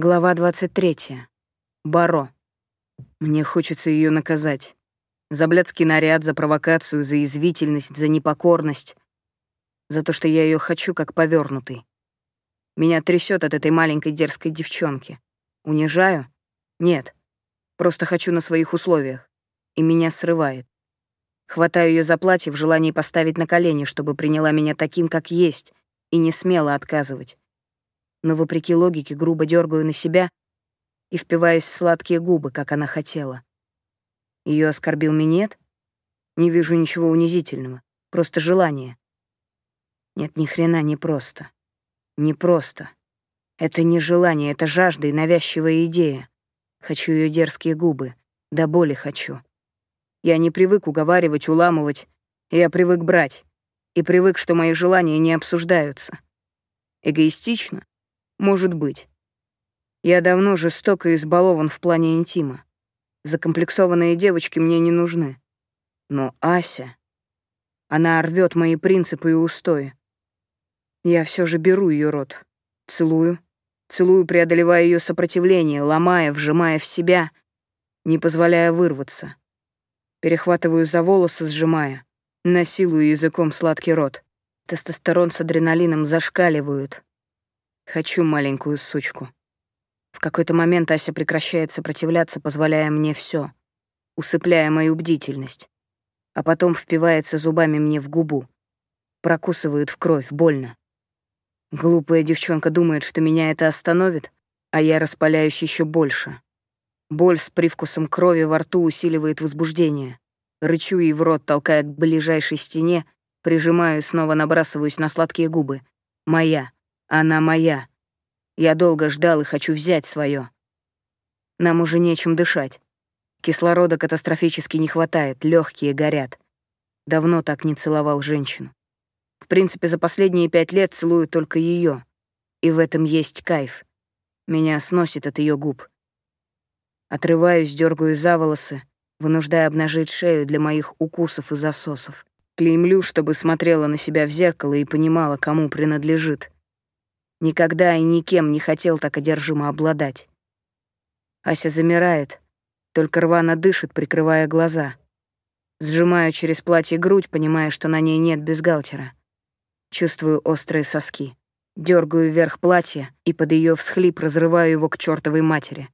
Глава 23. Баро. Мне хочется ее наказать. За блядский наряд, за провокацию, за язвительность, за непокорность. За то, что я ее хочу, как повернутый. Меня трясет от этой маленькой дерзкой девчонки. Унижаю? Нет. Просто хочу на своих условиях. И меня срывает. Хватаю ее за платье в желании поставить на колени, чтобы приняла меня таким, как есть, и не смела отказывать но, вопреки логике, грубо дергаю на себя и впиваюсь в сладкие губы, как она хотела. Ее оскорбил минет? Не вижу ничего унизительного, просто желание. Нет, ни хрена не просто. Не просто. Это не желание, это жажда и навязчивая идея. Хочу ее дерзкие губы, до боли хочу. Я не привык уговаривать, уламывать, я привык брать. И привык, что мои желания не обсуждаются. Эгоистично? Может быть. Я давно жестоко избалован в плане интима. Закомплексованные девочки мне не нужны. Но Ася... Она рвет мои принципы и устои. Я все же беру ее рот, целую, целую, преодолевая ее сопротивление, ломая, вжимая в себя, не позволяя вырваться. Перехватываю за волосы, сжимая, насилую языком сладкий рот. Тестостерон с адреналином зашкаливают, Хочу маленькую сучку. В какой-то момент Ася прекращает сопротивляться, позволяя мне все, усыпляя мою бдительность, а потом впивается зубами мне в губу, прокусывает в кровь, больно. Глупая девчонка думает, что меня это остановит, а я распаляюсь еще больше. Боль с привкусом крови во рту усиливает возбуждение. Рычу ей в рот, толкая к ближайшей стене, прижимаю и снова набрасываюсь на сладкие губы. Моя. Она моя. Я долго ждал и хочу взять свое. Нам уже нечем дышать. Кислорода катастрофически не хватает, легкие горят. Давно так не целовал женщину. В принципе, за последние пять лет целую только ее, И в этом есть кайф. Меня сносит от ее губ. Отрываюсь, дергаю за волосы, вынуждая обнажить шею для моих укусов и засосов. Клеймлю, чтобы смотрела на себя в зеркало и понимала, кому принадлежит. Никогда и никем не хотел так одержимо обладать. Ася замирает, только рвано дышит, прикрывая глаза. Сжимаю через платье грудь, понимая, что на ней нет бюстгальтера. Чувствую острые соски. Дергаю вверх платье и под ее всхлип разрываю его к чертовой матери.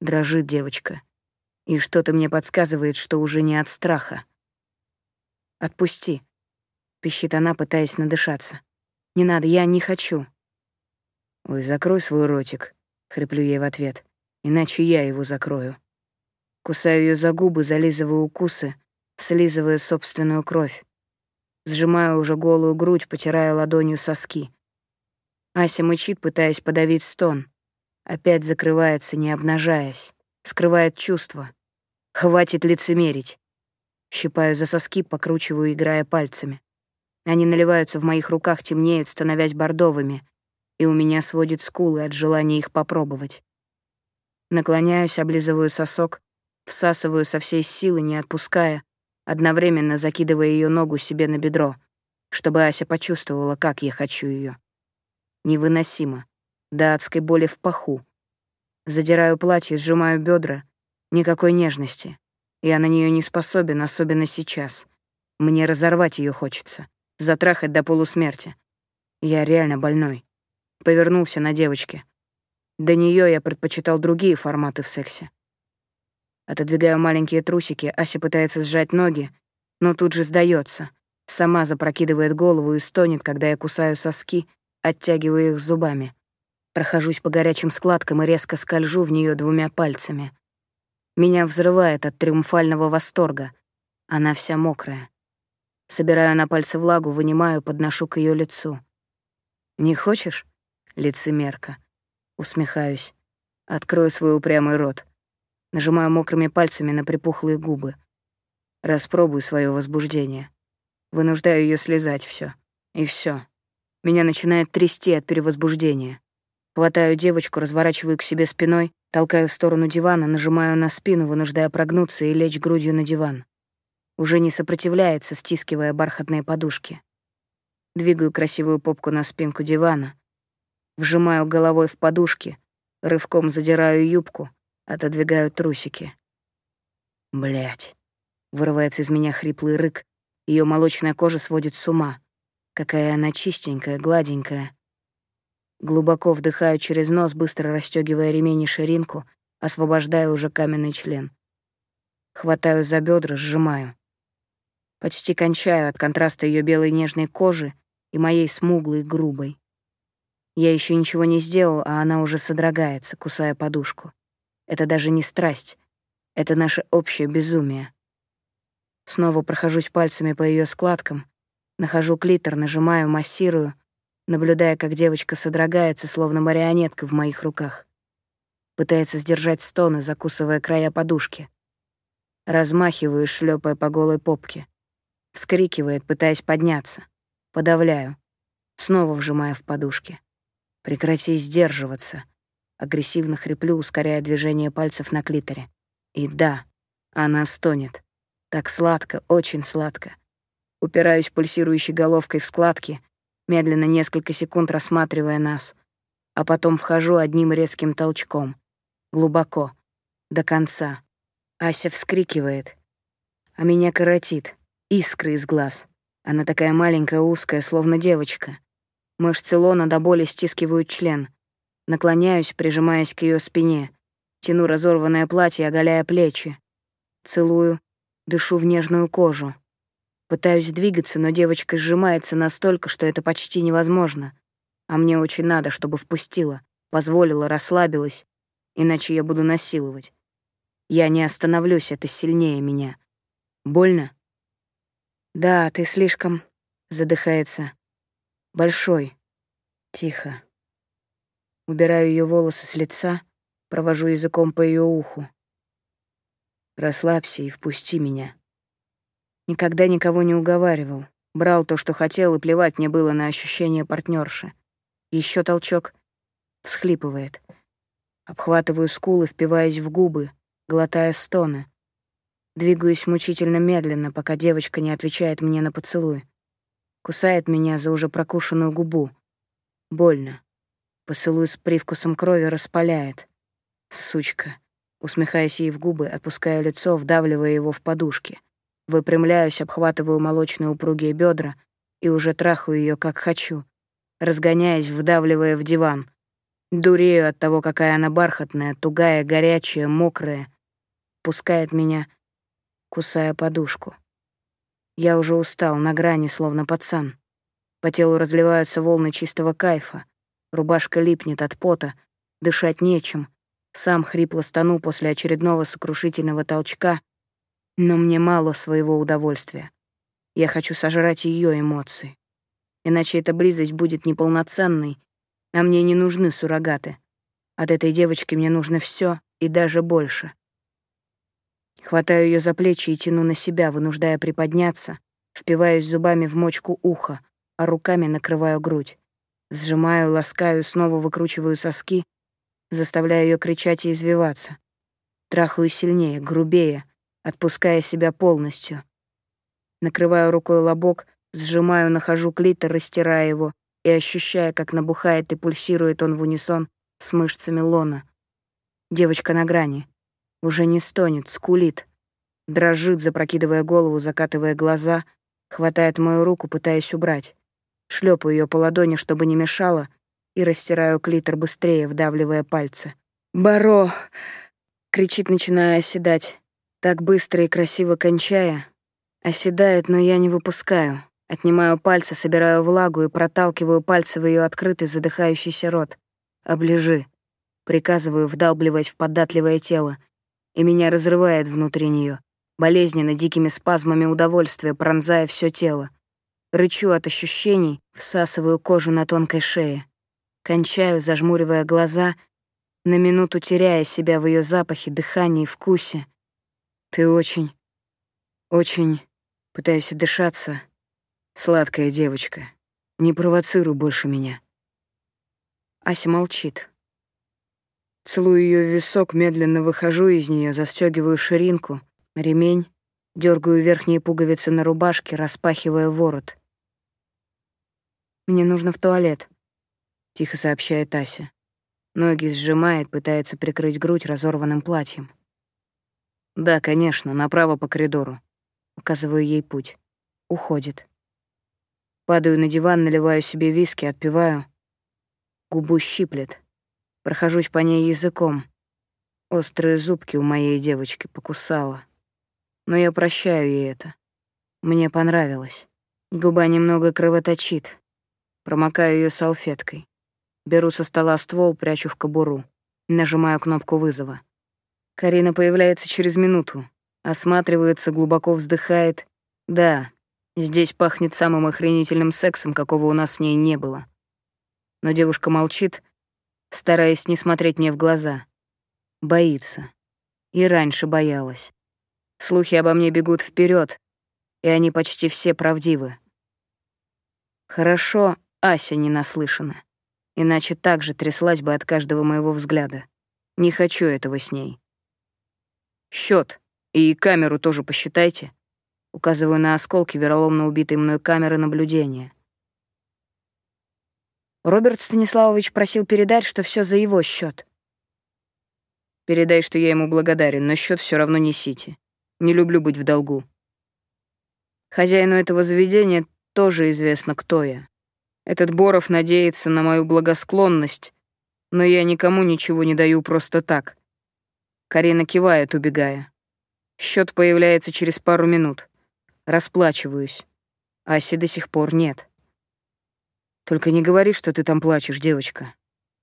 Дрожит девочка. И что-то мне подсказывает, что уже не от страха. «Отпусти», — пищит она, пытаясь надышаться. «Не надо, я не хочу». «Ой, закрой свой ротик», — хриплю ей в ответ, «иначе я его закрою». Кусаю ее за губы, зализываю укусы, слизывая собственную кровь. Сжимаю уже голую грудь, потирая ладонью соски. Ася мычит, пытаясь подавить стон. Опять закрывается, не обнажаясь. Скрывает чувства. Хватит лицемерить. Щипаю за соски, покручиваю, играя пальцами. Они наливаются в моих руках, темнеют, становясь бордовыми и у меня сводит скулы от желания их попробовать. Наклоняюсь, облизываю сосок, всасываю со всей силы, не отпуская, одновременно закидывая ее ногу себе на бедро, чтобы Ася почувствовала, как я хочу ее. Невыносимо. До адской боли в паху. Задираю платье, сжимаю бедра. Никакой нежности. Я на нее не способен, особенно сейчас. Мне разорвать ее хочется. Затрахать до полусмерти. Я реально больной повернулся на девочке. До нее я предпочитал другие форматы в сексе. Отодвигаю маленькие трусики, Ася пытается сжать ноги, но тут же сдается. Сама запрокидывает голову и стонет, когда я кусаю соски, оттягиваю их зубами. Прохожусь по горячим складкам и резко скольжу в нее двумя пальцами. Меня взрывает от триумфального восторга. Она вся мокрая. Собираю на пальцы влагу, вынимаю, подношу к ее лицу. «Не хочешь?» Лицемерка. Усмехаюсь. Открою свой упрямый рот. Нажимаю мокрыми пальцами на припухлые губы. Распробую свое возбуждение. Вынуждаю ее слезать все. И все. Меня начинает трясти от перевозбуждения. Хватаю девочку, разворачиваю к себе спиной, толкаю в сторону дивана, нажимаю на спину, вынуждая прогнуться и лечь грудью на диван. Уже не сопротивляется, стискивая бархатные подушки. Двигаю красивую попку на спинку дивана, Вжимаю головой в подушки, Рывком задираю юбку, отодвигаю трусики. Блять. Вырывается из меня хриплый рык, ее молочная кожа сводит с ума. Какая она чистенькая, гладенькая. Глубоко вдыхаю через нос, быстро расстегивая ремень и ширинку, освобождая уже каменный член. Хватаю за бедра, сжимаю. Почти кончаю от контраста ее белой нежной кожи и моей смуглой, грубой. Я еще ничего не сделал, а она уже содрогается, кусая подушку. Это даже не страсть. Это наше общее безумие. Снова прохожусь пальцами по ее складкам, нахожу клитор, нажимаю, массирую, наблюдая, как девочка содрогается, словно марионетка в моих руках. Пытается сдержать стоны, закусывая края подушки. Размахиваю, шлепая по голой попке. Вскрикивает, пытаясь подняться. Подавляю. Снова вжимая в подушки. Прекрати сдерживаться. Агрессивно хриплю, ускоряя движение пальцев на клиторе. И да, она стонет. Так сладко, очень сладко. Упираюсь пульсирующей головкой в складки, медленно несколько секунд рассматривая нас, а потом вхожу одним резким толчком. Глубоко. До конца. Ася вскрикивает, а меня коротит, искры из глаз. Она такая маленькая, узкая, словно девочка. Мышцы лона до боли стискивают член. Наклоняюсь, прижимаясь к ее спине. Тяну разорванное платье, оголяя плечи. Целую, дышу в нежную кожу. Пытаюсь двигаться, но девочка сжимается настолько, что это почти невозможно. А мне очень надо, чтобы впустила, позволила, расслабилась, иначе я буду насиловать. Я не остановлюсь, это сильнее меня. Больно? Да, ты слишком... Задыхается. Большой. Тихо. Убираю ее волосы с лица, провожу языком по ее уху. Расслабься и впусти меня. Никогда никого не уговаривал. Брал то, что хотел, и плевать мне было на ощущение партнерши. Еще толчок. Всхлипывает. Обхватываю скулы, впиваясь в губы, глотая стоны. Двигаюсь мучительно медленно, пока девочка не отвечает мне на поцелуй. Кусает меня за уже прокушенную губу. Больно. Поцелуй с привкусом крови распаляет. Сучка. Усмехаясь ей в губы, отпускаю лицо, вдавливая его в подушки. Выпрямляюсь, обхватываю молочные упругие бедра и уже трахаю ее как хочу, разгоняясь, вдавливая в диван. Дурею от того, какая она бархатная, тугая, горячая, мокрая, пускает меня, кусая подушку. Я уже устал, на грани, словно пацан. По телу разливаются волны чистого кайфа. Рубашка липнет от пота, дышать нечем. Сам хрипло стану после очередного сокрушительного толчка, но мне мало своего удовольствия. Я хочу сожрать ее эмоции. Иначе эта близость будет неполноценной, а мне не нужны суррогаты. От этой девочки мне нужно все и даже больше. Хватаю ее за плечи и тяну на себя, вынуждая приподняться, впиваюсь зубами в мочку уха, а руками накрываю грудь. Сжимаю, ласкаю, снова выкручиваю соски, заставляю ее кричать и извиваться. Трахаю сильнее, грубее, отпуская себя полностью. Накрываю рукой лобок, сжимаю, нахожу клитор, растирая его и ощущая, как набухает и пульсирует он в унисон с мышцами лона. Девочка на грани. Уже не стонет, скулит. Дрожит, запрокидывая голову, закатывая глаза, хватает мою руку, пытаясь убрать. Шлепаю ее по ладони, чтобы не мешало, и растираю клитор быстрее, вдавливая пальцы. «Баро!» — кричит, начиная оседать. Так быстро и красиво кончая. Оседает, но я не выпускаю. Отнимаю пальцы, собираю влагу и проталкиваю пальцы в ее открытый задыхающийся рот. «Оближи!» — приказываю, вдалбливаясь в податливое тело и меня разрывает внутри нее, болезненно дикими спазмами удовольствия, пронзая все тело. Рычу от ощущений, всасываю кожу на тонкой шее. Кончаю, зажмуривая глаза, на минуту теряя себя в ее запахе, дыхании, вкусе. Ты очень, очень, пытаясь дышаться, сладкая девочка. Не провоцируй больше меня. Ася молчит. Целую ее в висок, медленно выхожу из нее, застегиваю ширинку, ремень, дергаю верхние пуговицы на рубашке, распахивая ворот. «Мне нужно в туалет», — тихо сообщает Ася. Ноги сжимает, пытается прикрыть грудь разорванным платьем. «Да, конечно, направо по коридору». Указываю ей путь. Уходит. Падаю на диван, наливаю себе виски, отпиваю. Губу щиплет. Прохожусь по ней языком. Острые зубки у моей девочки покусала. Но я прощаю ей это. Мне понравилось. Губа немного кровоточит. Промокаю ее салфеткой. Беру со стола ствол, прячу в кобуру. Нажимаю кнопку вызова. Карина появляется через минуту. Осматривается, глубоко вздыхает. Да, здесь пахнет самым охренительным сексом, какого у нас с ней не было. Но девушка молчит, стараясь не смотреть мне в глаза. Боится. И раньше боялась. Слухи обо мне бегут вперед, и они почти все правдивы. Хорошо, Ася не наслышана иначе так же тряслась бы от каждого моего взгляда. Не хочу этого с ней. Счет и камеру тоже посчитайте. Указываю на осколки вероломно убитой мной камеры наблюдения. Роберт Станиславович просил передать, что все за его счет. Передай, что я ему благодарен, но счет все равно несите. Не люблю быть в долгу. Хозяину этого заведения тоже известно, кто я. Этот Боров надеется на мою благосклонность, но я никому ничего не даю просто так. Карина кивает, убегая. Счет появляется через пару минут. Расплачиваюсь. Аси до сих пор нет. Только не говори, что ты там плачешь, девочка.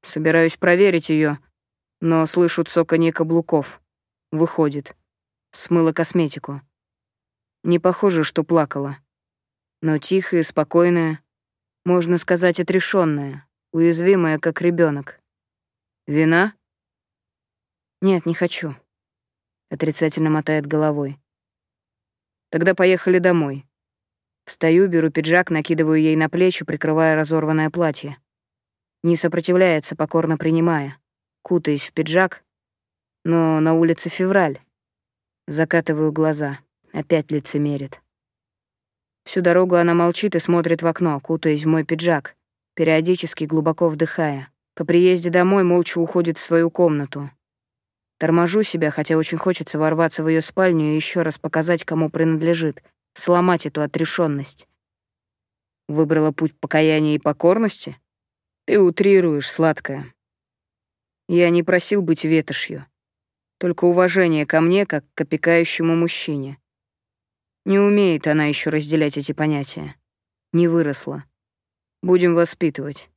Собираюсь проверить ее, но слышу цоканье каблуков. Выходит. Смыла косметику. Не похоже, что плакала. Но тихая, спокойная, можно сказать, отрешенная, уязвимая, как ребенок. Вина? Нет, не хочу. Отрицательно мотает головой. Тогда поехали домой. Встаю, беру пиджак, накидываю ей на плечи, прикрывая разорванное платье. Не сопротивляется, покорно принимая. Кутаясь в пиджак, но на улице февраль. Закатываю глаза. Опять лицемерит. Всю дорогу она молчит и смотрит в окно, кутаясь в мой пиджак, периодически глубоко вдыхая. По приезде домой молча уходит в свою комнату. Торможу себя, хотя очень хочется ворваться в ее спальню и еще раз показать, кому принадлежит, сломать эту отрешенность. Выбрала путь покаяния и покорности? Ты утрируешь, сладкая. Я не просил быть ветошью, только уважение ко мне, как к опекающему мужчине. Не умеет она еще разделять эти понятия. Не выросла. Будем воспитывать.